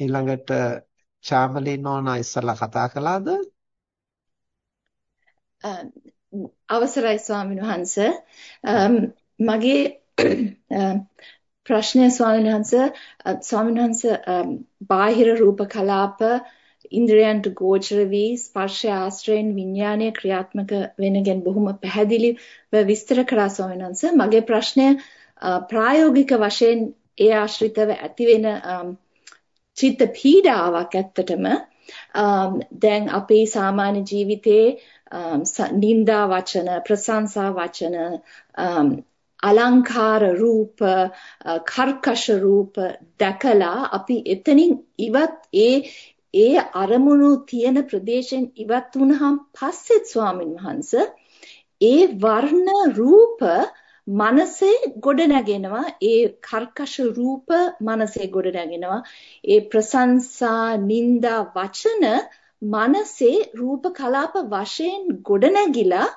ඊළඟට චාමලී නෝනා ඉස්සලා කතා කළාද? අවසරයි ස්වාමීන් වහන්ස. මගේ ප්‍රශ්නය ස්වාමීන් වහන්ස. ස්වාමීන් වහන්ස බාහිර රූප කලාප ඉන්ද්‍රයන්ට ගෝචර වී ස්පර්ශ ආශ්‍රයෙන් විඥානය ක්‍රියාත්මක වෙන ගැන බොහොම පැහැදිලිව විස්තර කරා ස්වාමීන් වහන්ස. මගේ ප්‍රශ්නය ප්‍රායෝගික වශයෙන් ඒ ආශ්‍රිතව ඇතිවෙන චිත්ත පීඩාවක් ඇත්තටම දැන් අපේ සාමාන්‍ය ජීවිතේ නිന്ദා වචන ප්‍රශංසා වචන අලංකාර රූප කර්කශ රූප දැකලා අපි එතනින් ඉවත් ඒ ඒ අරමුණු තියෙන ප්‍රදේශයෙන් ඉවත් වුණාම පස්සෙත් ස්වාමින් වහන්සේ ඒ වර්ණ රූප මනසේ ගොඩනගෙනවා ඒ කර්කශ රූප මනසේ ගොඩනගෙනවා ඒ ප්‍රශංසා නිന്ദා වචන මනසේ රූප කලාප වශයෙන් ගොඩනැගිලා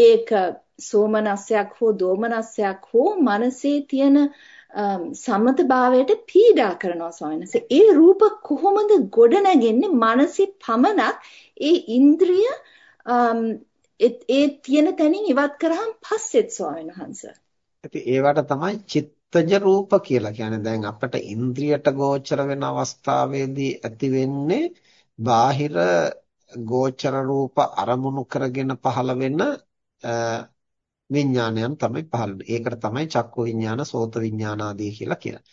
ඒක සෝමනස්යක් හෝ දෝමනස්යක් හෝ මනසේ තියෙන සමතභාවයට පීඩා කරනවා ස්වාමීනස. ඒ රූප කොහොමද ගොඩනැගෙන්නේ මනසේ පමණක් ඒ ඉන්ද්‍රිය ඒ තියෙන තැනින් ඉවත් කරාම පස්සෙත් ස්වාමීන් වහන්සේ. ඉතින් ඒවට තමයි චිත්තජ රූප කියලා කියන්නේ. දැන් අපිට ඉන්ද්‍රියට ගෝචර වෙන අවස්ථාවේදී ඇති වෙන්නේ බාහිර ගෝචර රූප අරමුණු කරගෙන පහළ වෙන විඥානයන් තමයි පහළ වෙන්නේ. ඒකට තමයි චක්කු විඥාන, සෝත විඥාන ආදී කියලා කියන්නේ.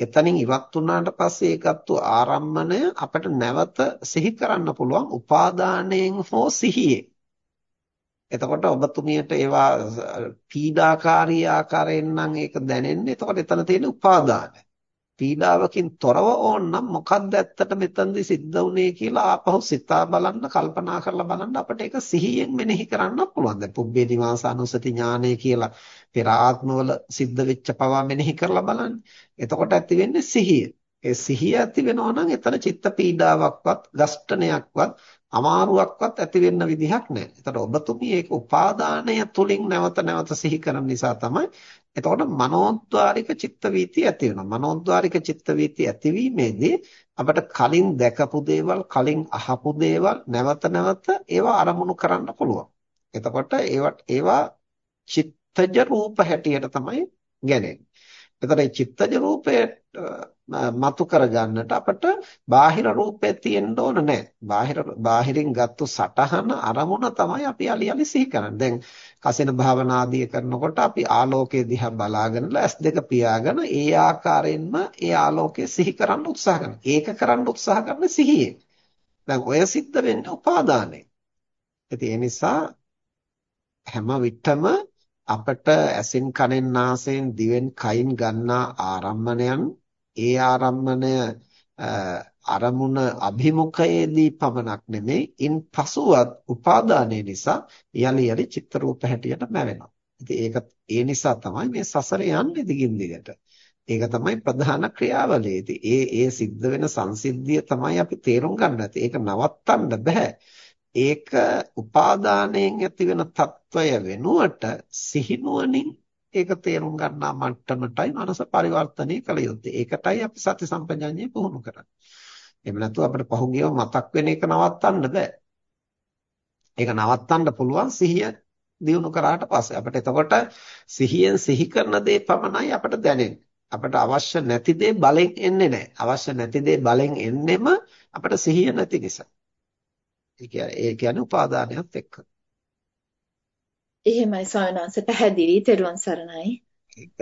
එතනින් ඉවත් වුණාට පස්සේ ඒකත්තු ආරම්මණය අපිට නැවත සිහි කරන්න පුළුවන් උපාදානයෙන් හෝ සිහියෙන්. එතකොට ඔබතුමියට ඒවා පීඩාකාරී ආකාරයෙන් නම් ඒක දැනෙන්නේ. එතකොට එතන තියෙන උපාදාන. පීඩාවකින් තොරව ඕනනම් මොකක්ද ඇත්තට මෙතනදි සිද්ධ වුනේ කියලා ආපහු සිතා බලන්න කල්පනා කරලා බලන්න අපිට ඒක සිහියෙන් මෙනෙහි කරන්න පුළුවන්. දැන් පුබ්බේ නිවාසානුසති ඥානය කියලා පෙර ආත්මවල සිද්ධ වෙච්ච පවා මෙනෙහි කරලා බලන්න. එතකොට ඇති වෙන්නේ සිහිය. ඒ සිහිය ඇති වෙනවා නම් එතන චිත්ත පීඩාවක්වත්, ගස්ඨනයක්වත් අමාරුවක්වත් ඇති වෙන්න විදිහක් නැහැ. එතකොට ඔබතුමී ඒක උපාදානය තුලින් නැවත නැවත සිහි කරන නිසා තමයි එතකොට මනෝද්වාරික චිත්ත වීති ඇති වෙනවා. මනෝද්වාරික චිත්ත වීති ඇතිවීමේදී අපිට කලින් දැකපු දේවල්, කලින් අහපු දේවල් නැවත නැවත ඒවා අරමුණු කරන්න පුළුවන්. එතකොට ඒවා ඒවා චිත්තජ රූප හැටියට තමයි ගැනෙන්නේ. එතකොට මේ චිත්තජ රූපය මතු කරගන්නට අපට බාහිර රූපේ තියෙන්න ඕන නැහැ. බාහිර බාහිරින් ගත්තු සටහන අරමුණ තමයි අපි අලි අලි සිහි කරන්නේ. දැන් කසින භාවනාදී කරනකොට අපි ආලෝකයේ දිහා බලාගෙන S2 පියාගෙන ඒ ආකාරයෙන්ම ඒ ආලෝකය සිහි කරන්න උත්සාහ කරනවා. ඒක කරන්න උත්සාහ කරන සිහියෙන්. දැන් ඔය සිද්ධ වෙන්නේ උපාදානයි. ඉතින් ඒ නිසා හැම විටම අපට ඇසින් කනෙන් නාසයෙන් දිවෙන් කයින් ගන්නා ආරම්මණයන් ඒ ආරම්මණය අරමුණ අභිමුඛයේදී පමණක් නෙමෙයි ඉන් පසුවත් උපාදානය නිසා යලි යලි චිත්ත රූප හැටියට මැවෙනවා. ඉතින් ඒක ඒ නිසා තමයි මේ සසර යන්නේ දිගින් දිගට. ඒක තමයි ප්‍රධාන ක්‍රියාවලිය. ඉතින් ඒ ඒ සිද්ධ වෙන සංසිද්ධිය තමයි අපි තේරුම් ගන්න ඒක නවත්තන්න බෑ. ඒක උපාදානයෙන් ඇතිවෙන తত্ত্বය වෙනුවට සිහිනුවණින් ඒක තේරුම් ගන්නා මට්ටමටයි මනස පරිවර්තනය කළ යුත්තේ. ඒකටයි අපි සති සම්පජාඤ්ඤය පුහුණු කරන්නේ. එහෙම නැත්නම් අපිට පහුගියව මතක් වෙන එක නවත්තන්න බෑ. ඒක නවත්තන්න පුළුවන් සිහිය දියුණු කරාට පස්සේ. අපිට එතකොට සිහියෙන් සිහි කරන දේ පමණයි අපිට දැනෙන්නේ. අපිට අවශ්‍ය නැති දේ බලෙන් එන්නේ නැහැ. අවශ්‍ය නැති දේ බලෙන් එන්නෙම අපිට සිහිය නැති නිසා. ඒ කියන්නේ ඒ කියන්නේ උපාදානයත් එක්ක. එහෙමයි වහන්සේ පැහැදිලි. තෙරුවන් සරණයි. ඒක